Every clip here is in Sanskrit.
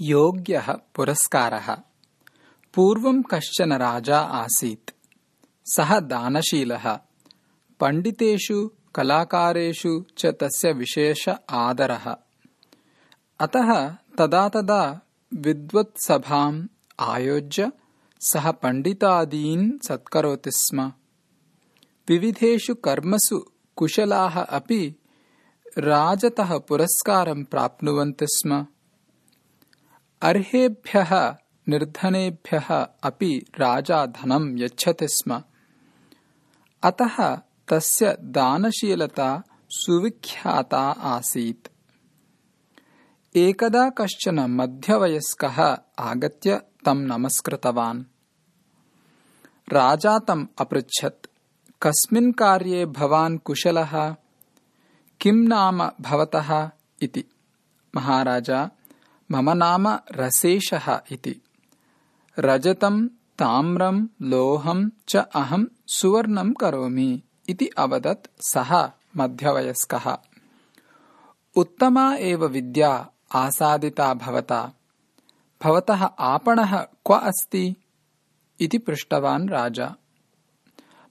योग्यः पुरस्कारः। पूर्वं कश्चन राजा आसीत्। सः दानशीलः। पण्डितेषु कलाकारेषु च तस्य विशेष आदरः। अतः तदा तदा विद्वत्सभाम् आयोज्य सः पण्डितादीन् सत्करोति स्म। विविधेषु कर्मसु कुशलाः अपि राजतः पुरस्कारं प्राप्नुवन्ति स्म अर्हेभ्यः निर्धनेभ्यः अपि राजा धनं यच्छति स्म। अतः तस्य दानशीलता सुविख्याता आसीत्। एकदा कश्चन मध्यवयस्कः आगत्य तं नमस्कृतवान्। राजा तम् अपृच्छत् कस्मिन् कार्ये भवान् कुशलः? किं नाम भवतः? इति। महाराजा मम नाम रसेशः इति। रजतं ताम्रं लोहं च अहं सुवर्णं करोमि इति अवदत् सः मध्यवयस्कः। उत्तमा एव विद्या आसादिता भवता। भवतः आपणः क्व अस्ति? इति पृष्टवान् राजा।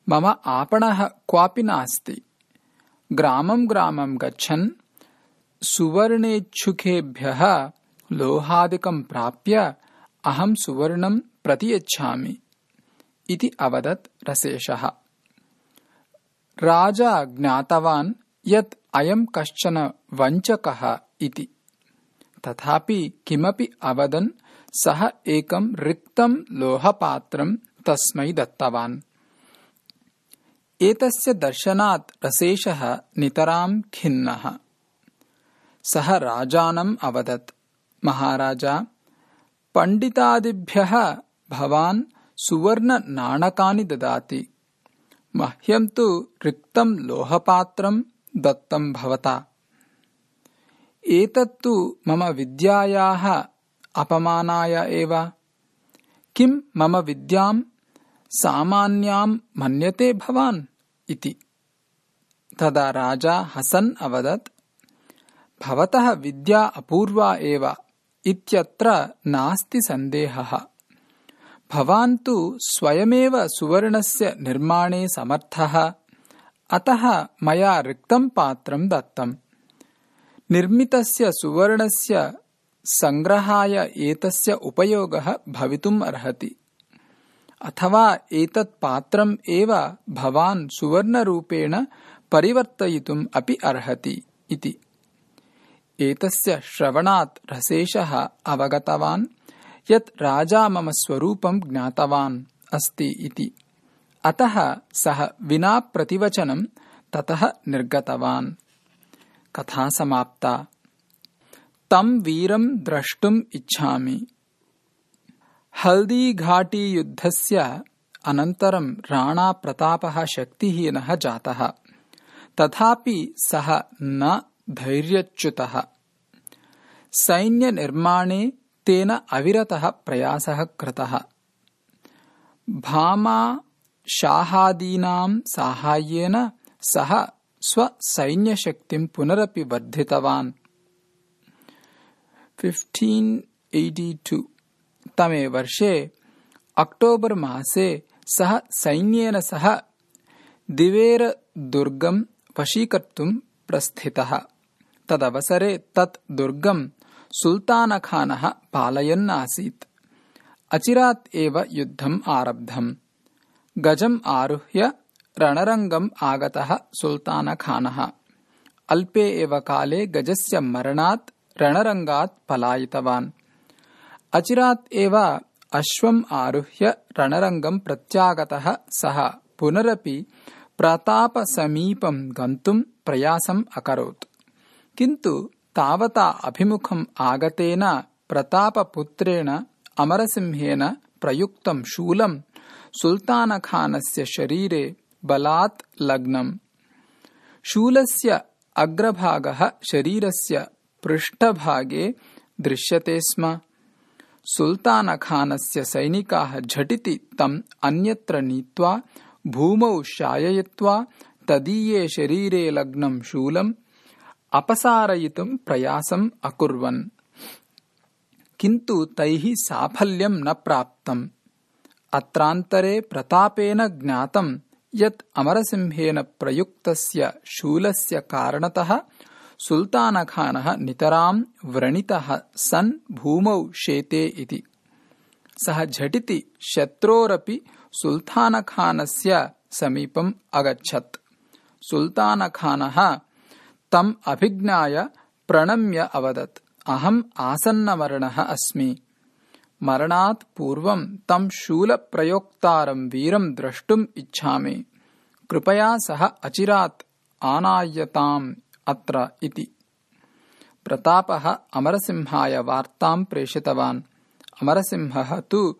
मम आपणः क्वापि नास्ति। ग्रामं ग्रामं गच्छन्। सुवर्णेच्छुकेभ्यः लोहादिकं प्राप्य अहं सुवर्णं प्रतियच्छामि इति अवदत् रसेशः। राजा ज्ञातवान् यत् अयं कश्चन वञ्चकः इति। तथापि किमपि अवदन् सः एकं रिक्तं लोहपात्रं तस्मै दत्तवान्। एतस्य दर्शनात् रसेशः नितरां खिन्नः। सः राजानम् अवदत् महाराजा पण्डितादिभ्यः भवान् सुवर्णनाणकानि ददाति। मह्यं तु रिक्तं लोहपात्रं दत्तं भवता। एतत्तु मम विद्यायाः अपमानाय एव। किं मम विद्यां सामान्यां मन्यते भवान् इति। तदा राजा हसन् अवदत् भवतः विद्या अपूर्वा एव इत्यत्र नास्ति सन्देहः। भवान् तु स्वयमेव सुवर्णस्य निर्माणे समर्थः। अतः मया रिक्तं पात्रं दत्तम्। निर्मितस्य सुवर्णस्य सङ्ग्रहाय एतस्य उपयोगः भवितुम् अर्हति। अथवा एतत् पात्रम् एव भवान् सुवर्णरूपेण परिवर्तयितुम् अपि अर्हति इति एतस्य श्रवणात् रसेशः अवगतवान् यत् राजा मम स्वरूपं ज्ञातवान् अस्ति इति। अतः सः विना प्रतिवचनं ततः निर्गतवान्। कथा समाप्ता। तं वीरं द्रष्टुम् इच्छामि। हल्दीघाटीयुद्धस्य अनन्तरं राणाप्रतापः शक्तिहीनः जातः। तथापि सः न धैर्यच्युतः। सैन्यनिर्माणे तेन अविरतः प्रयासः कृतः। भामाशाहादीनां साहाय्येन सः स्वसैन्यशक्तिं पुनरपि वर्धितवान्। तमे वर्षे अक्टोबर् मासे सः सैन्येन सह दिवेरदुर्गं वशीकर्तुं प्रस्थितः तदवसरे तत् दुर्गं सुल्तानखानः पालयन् आसीत् अचिरात् एव युद्धम् आरब्धम्। गजम् आरुह्य रणरङ्गम् आगतः सुल्तानखानः। अल्पे एव काले गजस्य मरणात् रणरङ्गात् पलायितवान्। अचिरात् एव अश्वम् आरुह्य रणरङ्गम् प्रत्यागतः सः पुनरपि प्रतापसमीपं गन्तुम् प्रयासम् अकरोत् किन्तु तावता अभिमुखम् आगतेन प्रतापपुत्रेण अमरसिंहेन प्रयुक्तं शूलं सुल्तानखानस्य शरीरे बलात् लग्नम्। शूलस्य अग्रभागः शरीरस्य पृष्ठभागे दृश्यते स्म। सुल्तानखानस्य सैनिकाः झटिति तम् अन्यत्र नीत्वा भूमौ शाययित्वा तदीये शरीरे लग्नं शूलं अपसारयितुं प्रयासम् अकुर्वन्। किन्तु तैः साफल्यं न प्राप्तम्। अत्रान्तरे प्रतापेन ज्ञातं यत् अमरसिंहेन प्रयुक्तस्य शूलस्य कारणतः सुल्तानखानः नितरां व्रणितः सन् भूमौ शेते इति। सः झटिति शत्रोरपि सुल्तानखानस्य समीपम् अगच्छत्। सुल्तानखानः तम् अभिज्ञाय प्रणम्य अवदत्। अहम् आसन्नमरणः अस्मि। मरणात् पूर्वं तं शूलप्रयोक्तारं वीरं द्रष्टुम् इच्छामि। कृपया सः अचिरात् आनायताम् अत्र इति। प्रतापः अमरसिंहाय वार्तां प्रेषितवान्। अमरसिंहः तु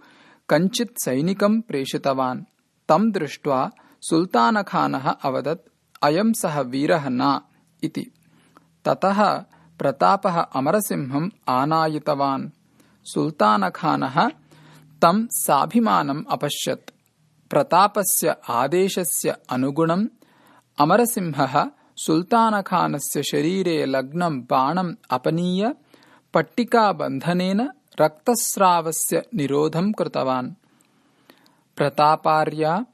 कञ्चित् सैनिकं प्रेषितवान्। तं दृष्ट्वा सुल्तानखानः अवदत् अयं सः वीरः न इति। ततः प्रतापः अमरसिंहम् आनायितवान्। सुल्तानखानः तं साभिमानम् अपश्यत्। प्रतापस्य आदेशस्य अनुगुणम् अमरसिंहः सुल्तानखानस्य शरीरे लग्नं बाणम् अपनीय पट्टिकाबन्धनेन रक्तस्रावस्य निरोधं कृतवान्। प्रतापार्या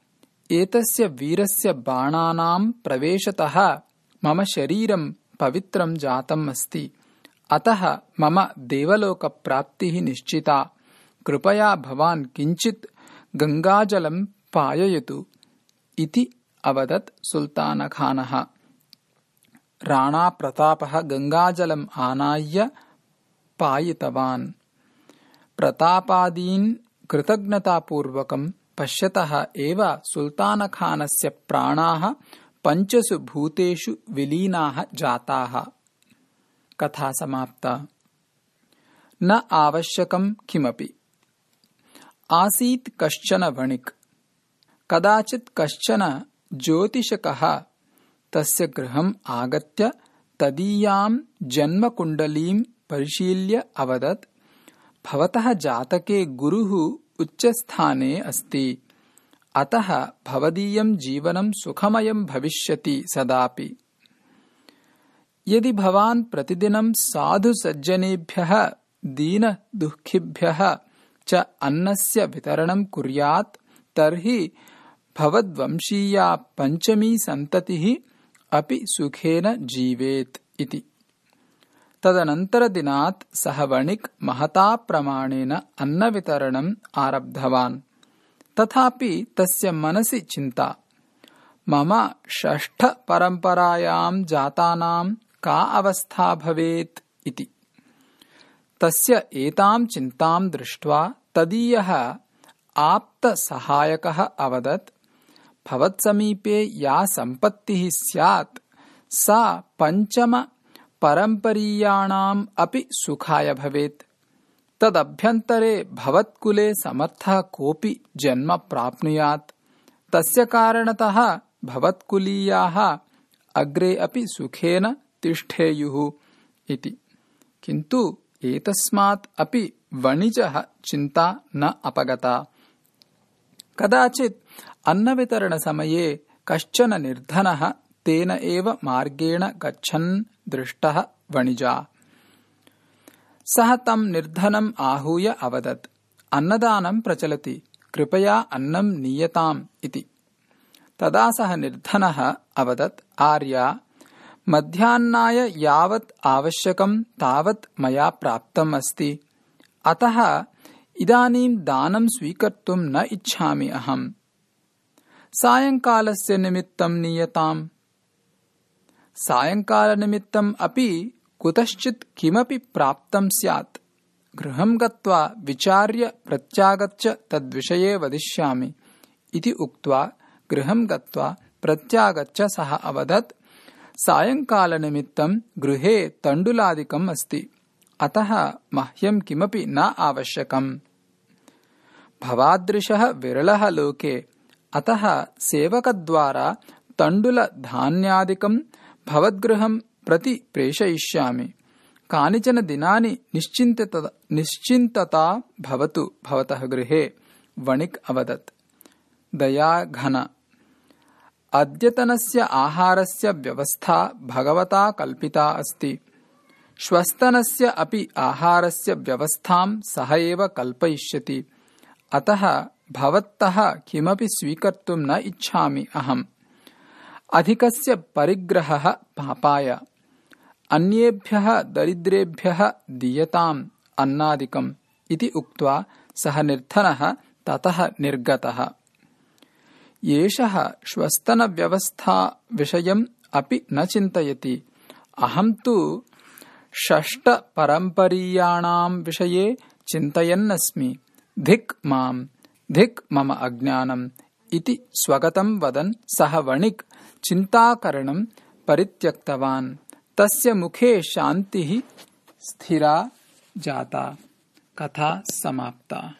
एतस्य वीरस्य बाणानां प्रवेशतः मम शरीरं पवित्रं जातम् अस्ति। अतः मम देवलोकप्राप्तिः निश्चिता। कृपया भवान् किञ्चित् गङ्गाजलं पाययतु। इति अवदत् सुल्तानखानः। राणाप्रतापः गङ्गाजलम् आनाय्य पायितवान्। प्रतापादीन् कृतज्ञतापूर्वकं पश्यतः एव सुल्तानखानस्य प्राणाः पञ्चसु भूतेषु विलीनाः जाताः। कथा समाप्ता। न आवश्यकं किमपि। आसीत् कश्चन वणिक्। कदाचित् कश्चन ज्योतिषकः तस्य गृहम् आगत्य तदीयां जन्मकुण्डलीं परिशील्य अवदत् भवतः जातके गुरुः उच्चस्थाने अस्ति अतः भवदीयं जीवनं सुखमयं भविष्यति सदापि। यदि भवान् प्रतिदिनं साधुसज्जनेभ्यः दीनदुःखिभ्यः च अन्नस्य वितरणं कुर्यात् तर्हि भवद्वंशीया पञ्चमी सन्ततिः अपि सुखेन जीवेत् इति। तदनन्तरदिनात् सः वणिक् महता प्रमाणेन अन्नवितरणम् आरब्धवान् तथापि तस्य मनसि चिन्ता। मम षष्ठपरम्परायां जातानां का अवस्था भवेत् इति। तस्य एतां चिन्तां दृष्ट्वा तदीयः आप्तसहायकः अवदत् भवत्समीपे या सम्पत्तिः स्यात् सा पञ्चमपरम्परीयाणाम् अपि सुखाय भवेत् तदभ्यन्तरे भवत्कुले समर्थः कोऽपि जन्म प्राप्नुयात्। तस्य कारणतः भवत्कुलीयाः अग्रे अपि सुखेन तिष्ठेयुः इति। किन्तु एतस्मात् अपि वणिजः चिन्ता न अपगता। कदाचित् अन्नवितरणसमये कश्चन निर्धनः तेन एव मार्गेण गच्छन् दृष्टः वणिजा सः तं निर्धनम् आहूय अवदत्। अन्नदानं प्रचलति। कृपया अन्नं नीयताम् इति। तदा सः निर्धनः अवदत् आर्या मध्याह्नाय यावत् आवश्यकं तावत् मया प्राप्तम् अस्ति। अतः इदानीं दानं स्वीकर्तुं न इच्छामि अहम्। सायङ्कालस्य निमित्तं नीयताम्। सायङ्कालनिमित्तम् अपि कुतश्चित् किमपि प्राप्तं स्यात्। गृहं गत्वा विचार्य प्रत्यागत्य तद्विषये वदिष्यामि। इति उक्त्वा गृहं गत्वा प्रत्यागत्य सः अवदत् सायङ्कालनिमित्तं गृहे तण्डुलादिकम् अस्ति। अतः मह्यं किमपि न आवश्यकम्। भवादृशः विरलः लोके अतः सेवकद्वारा तण्डुलधान्यादिकं भवद्गृहं प्रति प्रेषयिष्यामि कानिचन दिनानि निश्चिन्तता भवतु भवतः गृहे वणिक् अवदत्। दयाघन अद्यतनस्य आहारस्य व्यवस्था भगवता कल्पिता अस्ति। श्वस्तनस्य अपि आहारस्य व्यवस्थां सः एव कल्पयिष्यति। अतः भवत्तः किमपि स्वीकर्तुं न इच्छामि अहम्। अधिकस्य परिग्रहः पापाय अन्येभ्यः दरिद्रेभ्यः दीयताम् अन्नादिकम् इति उक्त्वा सः निर्धनः ततः निर्गतः। एषः श्वस्तनव्यवस्थाविषयम् अपि न चिन्तयति। अहम् तु षष्टपरम्परीयाणाम् विषये चिन्तयन्नस्मि। धिक् माम् धिक् मम अज्ञानम् इति स्वगतम् वदन् सः वणिक् चिन्ताकरणम् परित्यक्तवान् तस्य मुखे शान्तिः स्थिरा जाता। कथा समाप्ता।